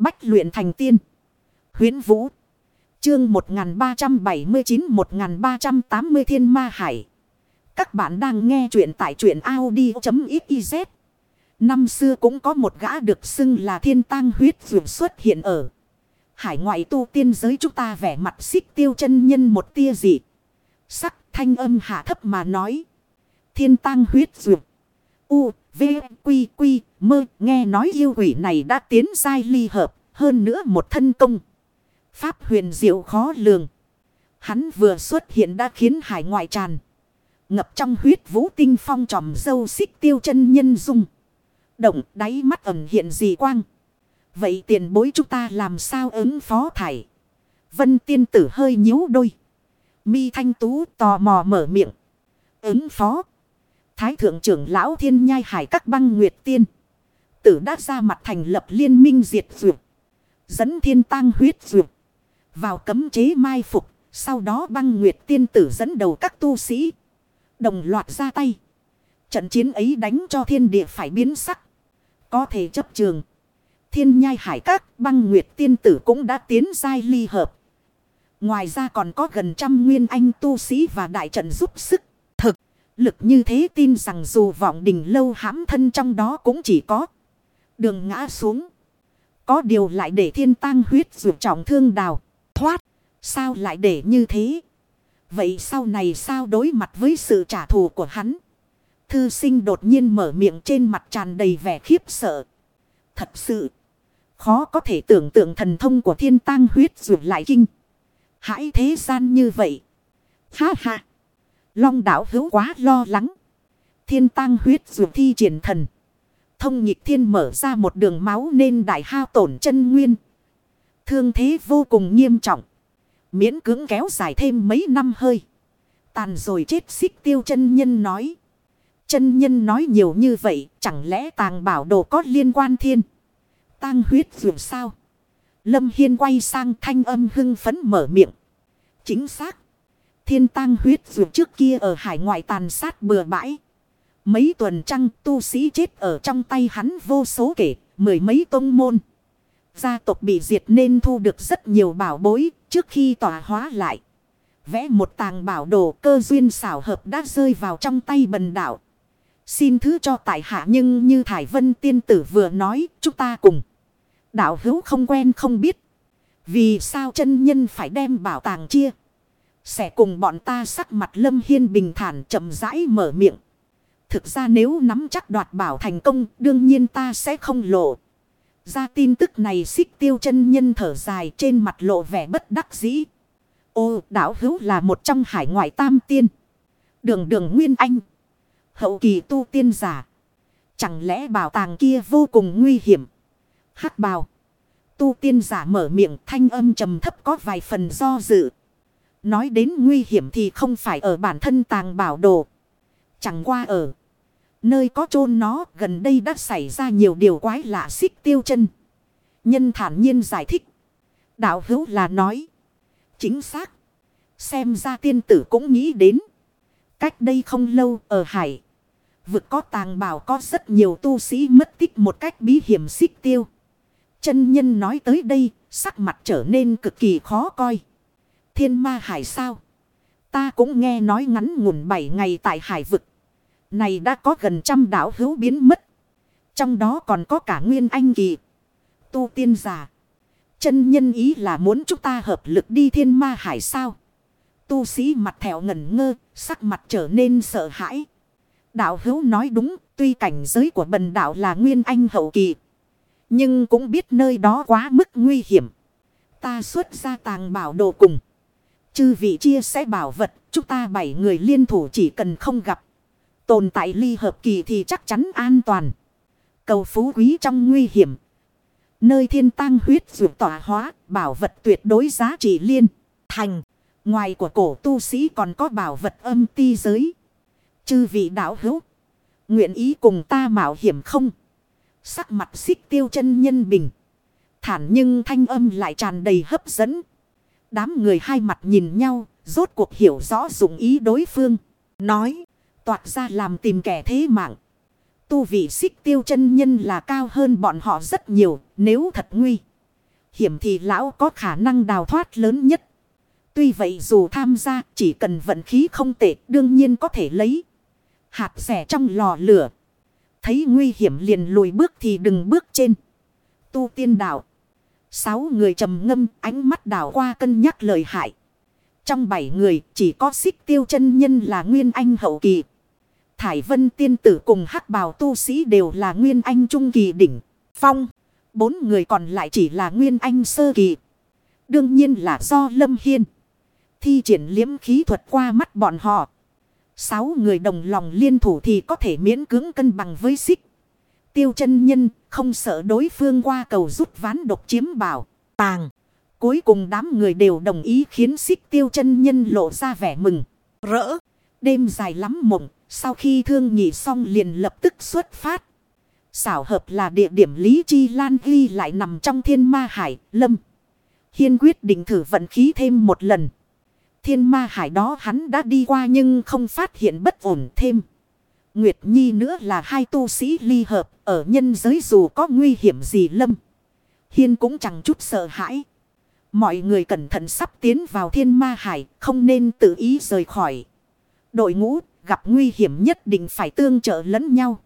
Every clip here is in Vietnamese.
Bách luyện thành tiên. Huyến Vũ. Chương 1379-1380 Thiên Ma Hải. Các bạn đang nghe truyện tại truyện Audi.xyz. Năm xưa cũng có một gã được xưng là thiên tang huyết vượt xuất hiện ở. Hải ngoại tu tiên giới chúng ta vẻ mặt xích tiêu chân nhân một tia dị. Sắc thanh âm hạ thấp mà nói. Thiên tang huyết vượt. U, V, Quy, Quy, mơ, nghe nói yêu quỷ này đã tiến dai ly hợp, hơn nữa một thân công. Pháp huyền diệu khó lường. Hắn vừa xuất hiện đã khiến hải ngoại tràn. Ngập trong huyết vũ tinh phong tròm dâu xích tiêu chân nhân dung. Động đáy mắt ẩn hiện gì quang. Vậy tiền bối chúng ta làm sao ứng phó thải. Vân tiên tử hơi nhíu đôi. Mi thanh tú tò mò mở miệng. Ứng phó. Thái thượng trưởng lão thiên nhai hải các băng nguyệt tiên. Tử đã ra mặt thành lập liên minh diệt dược. Dẫn thiên tang huyết dược. Vào cấm chế mai phục. Sau đó băng nguyệt tiên tử dẫn đầu các tu sĩ. Đồng loạt ra tay. Trận chiến ấy đánh cho thiên địa phải biến sắc. Có thể chấp trường. Thiên nhai hải các băng nguyệt tiên tử cũng đã tiến giai ly hợp. Ngoài ra còn có gần trăm nguyên anh tu sĩ và đại trận giúp sức. Lực như thế tin rằng dù vọng đình lâu hãm thân trong đó cũng chỉ có đường ngã xuống. Có điều lại để thiên tang huyết dù trọng thương đào, thoát. Sao lại để như thế? Vậy sau này sao đối mặt với sự trả thù của hắn? Thư sinh đột nhiên mở miệng trên mặt tràn đầy vẻ khiếp sợ. Thật sự, khó có thể tưởng tượng thần thông của thiên tang huyết dù lại kinh. Hãy thế gian như vậy. Ha ha. Long đảo hữu quá lo lắng. Thiên tang huyết dù thi triển thần. Thông nhịp thiên mở ra một đường máu nên đại hao tổn chân nguyên. Thương thế vô cùng nghiêm trọng. Miễn cưỡng kéo dài thêm mấy năm hơi. Tàn rồi chết xích tiêu chân nhân nói. Chân nhân nói nhiều như vậy, chẳng lẽ tàng bảo đồ có liên quan thiên. Tang huyết dù sao. Lâm Hiên quay sang thanh âm hưng phấn mở miệng. Chính xác. Thiên tang huyết dù trước kia ở hải ngoại tàn sát bừa bãi. Mấy tuần trăng tu sĩ chết ở trong tay hắn vô số kể, mười mấy tông môn. Gia tộc bị diệt nên thu được rất nhiều bảo bối trước khi tỏa hóa lại. Vẽ một tàng bảo đồ cơ duyên xảo hợp đã rơi vào trong tay bần đạo. Xin thứ cho tại hạ nhưng như Thải Vân tiên tử vừa nói chúng ta cùng. Đạo hữu không quen không biết. Vì sao chân nhân phải đem bảo tàng chia. Sẽ cùng bọn ta sắc mặt lâm hiên bình thản chậm rãi mở miệng. Thực ra nếu nắm chắc đoạt bảo thành công, đương nhiên ta sẽ không lộ. Ra tin tức này, xích tiêu chân nhân thở dài trên mặt lộ vẻ bất đắc dĩ. Ô đảo hữu là một trong hải ngoại tam tiên. Đường đường nguyên anh. Hậu kỳ tu tiên giả. Chẳng lẽ bảo tàng kia vô cùng nguy hiểm. hắc bào. Tu tiên giả mở miệng, thanh âm trầm thấp có vài phần do dự. Nói đến nguy hiểm thì không phải ở bản thân tàng bảo đồ. Chẳng qua ở. Nơi có chôn nó gần đây đã xảy ra nhiều điều quái lạ xích tiêu chân. Nhân thản nhiên giải thích. Đạo hữu là nói. Chính xác. Xem ra tiên tử cũng nghĩ đến. Cách đây không lâu ở hải. Vực có tàng bảo có rất nhiều tu sĩ mất tích một cách bí hiểm xích tiêu. Chân nhân nói tới đây, sắc mặt trở nên cực kỳ khó coi. Thiên ma hải sao? Ta cũng nghe nói ngắn ngủn 7 ngày tại hải vực. Này đã có gần trăm đảo hữu biến mất. Trong đó còn có cả nguyên anh kỳ. Tu tiên giả. Chân nhân ý là muốn chúng ta hợp lực đi thiên ma hải sao? Tu sĩ mặt thẹo ngẩn ngơ, sắc mặt trở nên sợ hãi. Đạo hữu nói đúng, tuy cảnh giới của bần đạo là nguyên anh hậu kỳ. Nhưng cũng biết nơi đó quá mức nguy hiểm. Ta xuất ra tàng bảo đồ cùng. Chư vị chia sẻ bảo vật, chúng ta bảy người liên thủ chỉ cần không gặp. Tồn tại ly hợp kỳ thì chắc chắn an toàn. Cầu phú quý trong nguy hiểm. Nơi thiên tang huyết dụ tỏa hóa, bảo vật tuyệt đối giá trị liên, thành. Ngoài của cổ tu sĩ còn có bảo vật âm ti giới. Chư vị đạo hữu. Nguyện ý cùng ta mạo hiểm không? Sắc mặt xích tiêu chân nhân bình. Thản nhưng thanh âm lại tràn đầy hấp dẫn. Đám người hai mặt nhìn nhau, rốt cuộc hiểu rõ dụng ý đối phương. Nói, toạt ra làm tìm kẻ thế mạng. Tu vị xích tiêu chân nhân là cao hơn bọn họ rất nhiều, nếu thật nguy. hiểm thì lão có khả năng đào thoát lớn nhất. Tuy vậy dù tham gia chỉ cần vận khí không tệ đương nhiên có thể lấy hạt rẻ trong lò lửa. Thấy nguy hiểm liền lùi bước thì đừng bước trên. Tu tiên đạo. Sáu người trầm ngâm, ánh mắt đảo qua cân nhắc lời hại. Trong bảy người, chỉ có xích tiêu chân nhân là nguyên anh hậu kỳ. Thải vân tiên tử cùng hắc bào tu sĩ đều là nguyên anh trung kỳ đỉnh. Phong. Bốn người còn lại chỉ là nguyên anh sơ kỳ. Đương nhiên là do Lâm Hiên. Thi triển liếm khí thuật qua mắt bọn họ. Sáu người đồng lòng liên thủ thì có thể miễn cưỡng cân bằng với xích. Tiêu chân nhân không sợ đối phương qua cầu rút ván độc chiếm bảo. Tàng. Cuối cùng đám người đều đồng ý khiến xích tiêu chân nhân lộ ra vẻ mừng. Rỡ. Đêm dài lắm mộng. Sau khi thương nhị xong liền lập tức xuất phát. Xảo hợp là địa điểm Lý Chi Lan ghi lại nằm trong thiên ma hải, lâm. Hiên quyết định thử vận khí thêm một lần. Thiên ma hải đó hắn đã đi qua nhưng không phát hiện bất ổn thêm. Nguyệt Nhi nữa là hai tu sĩ ly hợp, ở nhân giới dù có nguy hiểm gì lâm. Hiên cũng chẳng chút sợ hãi. Mọi người cẩn thận sắp tiến vào thiên ma hải, không nên tự ý rời khỏi. Đội ngũ gặp nguy hiểm nhất định phải tương trợ lẫn nhau.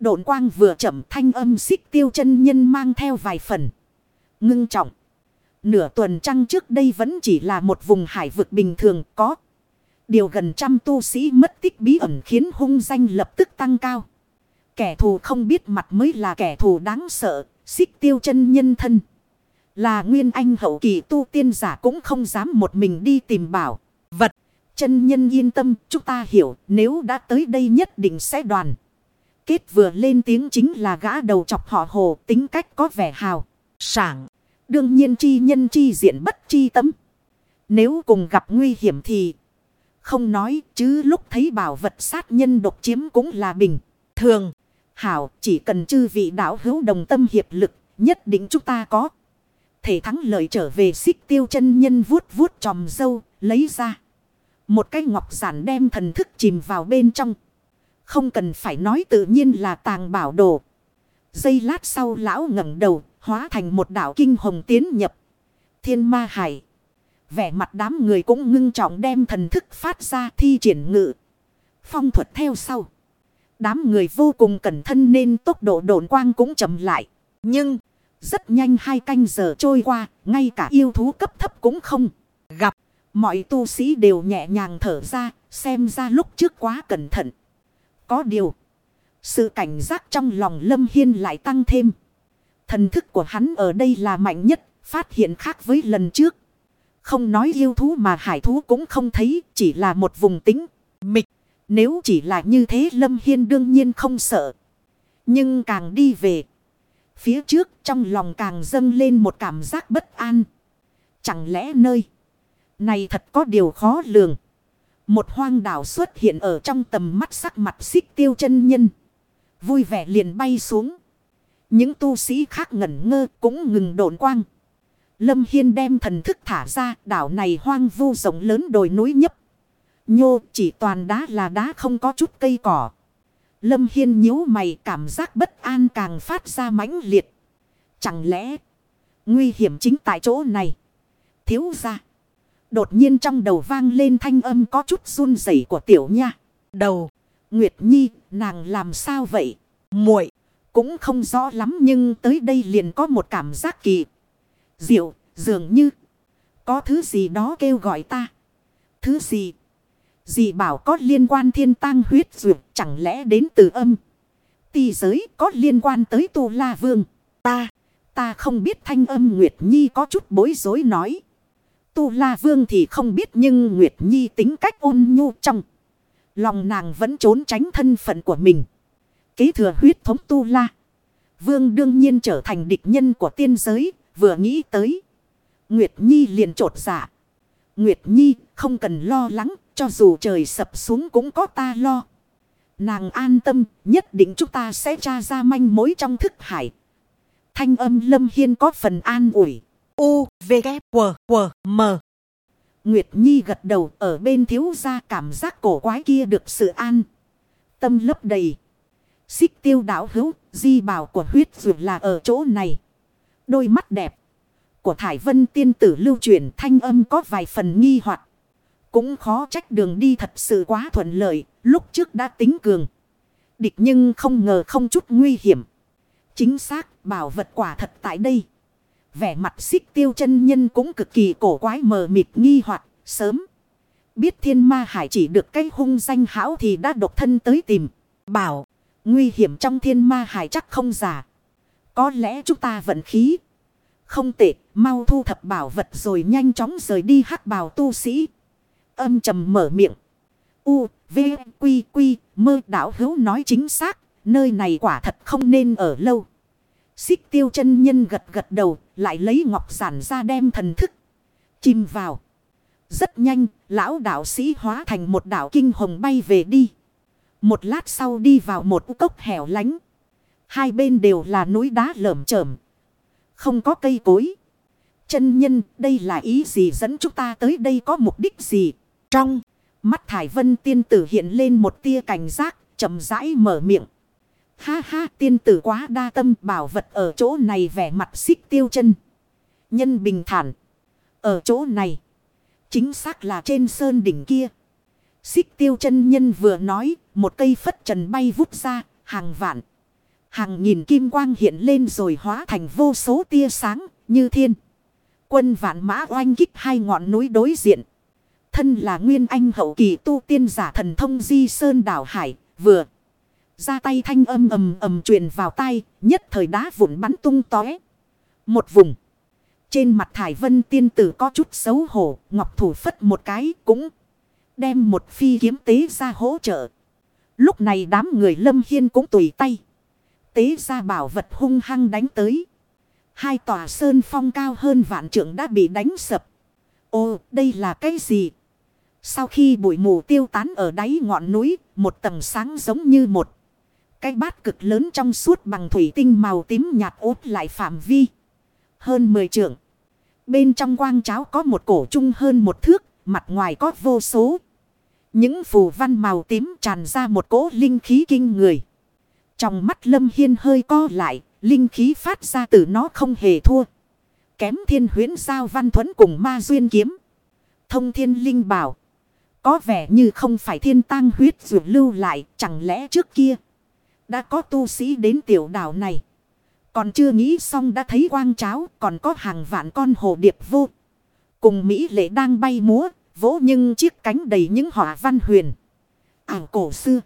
Độn quang vừa chậm, thanh âm xích tiêu chân nhân mang theo vài phần. Ngưng trọng. Nửa tuần trăng trước đây vẫn chỉ là một vùng hải vực bình thường, có. Điều gần trăm tu sĩ mất tích bí ẩn khiến hung danh lập tức tăng cao. Kẻ thù không biết mặt mới là kẻ thù đáng sợ, xích tiêu chân nhân thân. Là nguyên anh hậu kỳ tu tiên giả cũng không dám một mình đi tìm bảo. Vật, chân nhân yên tâm, chúng ta hiểu nếu đã tới đây nhất định sẽ đoàn. Kết vừa lên tiếng chính là gã đầu chọc họ hồ tính cách có vẻ hào, sảng. Đương nhiên chi nhân chi diện bất chi tâm. Nếu cùng gặp nguy hiểm thì không nói chứ lúc thấy bảo vật sát nhân độc chiếm cũng là bình. Thường, hảo chỉ cần chư vị đạo hữu đồng tâm hiệp lực nhất định chúng ta có. Thể thắng lợi trở về xích tiêu chân nhân vuốt vuốt tròm dâu lấy ra. Một cái ngọc giản đem thần thức chìm vào bên trong. Không cần phải nói tự nhiên là tàng bảo đồ. Giây lát sau lão ngẩng đầu hóa thành một đảo kinh hồng tiến nhập. Thiên ma hải. Vẻ mặt đám người cũng ngưng trọng đem thần thức phát ra thi triển ngự. Phong thuật theo sau. Đám người vô cùng cẩn thân nên tốc độ độn quang cũng chậm lại. Nhưng, rất nhanh hai canh giờ trôi qua, ngay cả yêu thú cấp thấp cũng không gặp. Mọi tu sĩ đều nhẹ nhàng thở ra, xem ra lúc trước quá cẩn thận. Có điều, sự cảnh giác trong lòng Lâm Hiên lại tăng thêm. Thần thức của hắn ở đây là mạnh nhất, phát hiện khác với lần trước. Không nói yêu thú mà hải thú cũng không thấy, chỉ là một vùng tính, mịch. Nếu chỉ là như thế Lâm Hiên đương nhiên không sợ. Nhưng càng đi về. Phía trước trong lòng càng dâng lên một cảm giác bất an. Chẳng lẽ nơi này thật có điều khó lường. Một hoang đảo xuất hiện ở trong tầm mắt sắc mặt xích tiêu chân nhân. Vui vẻ liền bay xuống. Những tu sĩ khác ngẩn ngơ cũng ngừng độn quang. Lâm Hiên đem thần thức thả ra, đảo này hoang vu rộng lớn đồi núi nhấp. Nhô, chỉ toàn đá là đá, không có chút cây cỏ. Lâm Hiên nhíu mày, cảm giác bất an càng phát ra mãnh liệt. Chẳng lẽ, nguy hiểm chính tại chỗ này? Thiếu ra. Đột nhiên trong đầu vang lên thanh âm có chút run rẩy của tiểu nha. Đầu. Nguyệt Nhi, nàng làm sao vậy? muội, cũng không rõ lắm nhưng tới đây liền có một cảm giác kỳ. Diệu, dường như có thứ gì đó kêu gọi ta. Thứ gì? Dì bảo có liên quan thiên tang huyết dược chẳng lẽ đến từ âm. Tì giới có liên quan tới tu la vương. Ta, ta không biết thanh âm Nguyệt Nhi có chút bối rối nói. Tu la vương thì không biết nhưng Nguyệt Nhi tính cách ôn nhu trong. Lòng nàng vẫn trốn tránh thân phận của mình kế thừa huyết thống tu la. Vương đương nhiên trở thành địch nhân của tiên giới, vừa nghĩ tới. Nguyệt Nhi liền trột dạ. Nguyệt Nhi không cần lo lắng, cho dù trời sập xuống cũng có ta lo. Nàng an tâm, nhất định chúng ta sẽ tra ra manh mối trong thức hải. Thanh âm lâm hiên có phần an ủi. U, V, K, W, W, M. Nguyệt Nhi gật đầu ở bên thiếu gia cảm giác cổ quái kia được sự an. Tâm lấp đầy. Xích tiêu đảo hữu, di bảo của huyết dược là ở chỗ này. Đôi mắt đẹp của Thải Vân tiên tử lưu truyền thanh âm có vài phần nghi hoặc Cũng khó trách đường đi thật sự quá thuận lợi, lúc trước đã tính cường. Địch nhưng không ngờ không chút nguy hiểm. Chính xác, bảo vật quả thật tại đây. Vẻ mặt xích tiêu chân nhân cũng cực kỳ cổ quái mờ mịt nghi hoặc sớm. Biết thiên ma hải chỉ được cái hung danh hảo thì đã độc thân tới tìm. Bảo, nguy hiểm trong thiên ma hải chắc không giả. Có lẽ chúng ta vận khí. Không tệ, mau thu thập bảo vật rồi nhanh chóng rời đi hắc bào tu sĩ. Âm trầm mở miệng. U, V, Quy, Quy, mơ đảo hữu nói chính xác. Nơi này quả thật không nên ở lâu. Xích tiêu chân nhân gật gật đầu, lại lấy ngọc giản ra đem thần thức. Chìm vào. Rất nhanh, lão đạo sĩ hóa thành một đạo kinh hồng bay về đi. Một lát sau đi vào một cốc hẻo lánh. Hai bên đều là núi đá lởm chởm. Không có cây cối. Chân nhân, đây là ý gì dẫn chúng ta tới đây có mục đích gì? Trong mắt Thải Vân tiên tử hiện lên một tia cảnh giác, chậm rãi mở miệng. Ha ha tiên tử quá đa tâm bảo vật ở chỗ này vẻ mặt xích tiêu chân. Nhân bình thản. Ở chỗ này. Chính xác là trên sơn đỉnh kia. Xích tiêu chân nhân vừa nói. Một cây phất trần bay vút ra. Hàng vạn. Hàng nghìn kim quang hiện lên rồi hóa thành vô số tia sáng. Như thiên. Quân vạn mã oanh kích hai ngọn núi đối diện. Thân là nguyên anh hậu kỳ tu tiên giả thần thông di sơn đảo hải. Vừa ra tay thanh âm ầm ầm truyền vào tay, nhất thời đá vụn bắn tung tóe. Một vùng. Trên mặt thải vân tiên tử có chút xấu hổ, ngọc thủ phất một cái cũng đem một phi kiếm tế ra hỗ trợ. Lúc này đám người lâm hiên cũng tùy tay. Tế ra bảo vật hung hăng đánh tới. Hai tòa sơn phong cao hơn vạn trượng đã bị đánh sập. Ô, đây là cái gì? Sau khi bụi mù tiêu tán ở đáy ngọn núi, một tầng sáng giống như một cái bát cực lớn trong suốt bằng thủy tinh màu tím nhạt ốt lại phạm vi. Hơn 10 trượng. Bên trong quang cháo có một cổ trung hơn một thước, mặt ngoài có vô số. Những phù văn màu tím tràn ra một cỗ linh khí kinh người. Trong mắt Lâm Hiên hơi co lại, linh khí phát ra từ nó không hề thua. Kém thiên huyến sao văn thuẫn cùng ma duyên kiếm. Thông thiên linh bảo. Có vẻ như không phải thiên tang huyết dù lưu lại, chẳng lẽ trước kia. Đã có tu sĩ đến tiểu đảo này. Còn chưa nghĩ xong đã thấy quang cháo còn có hàng vạn con hồ điệp vô. Cùng Mỹ lệ đang bay múa, vỗ nhưng chiếc cánh đầy những họa văn huyền. Ảng cổ xưa.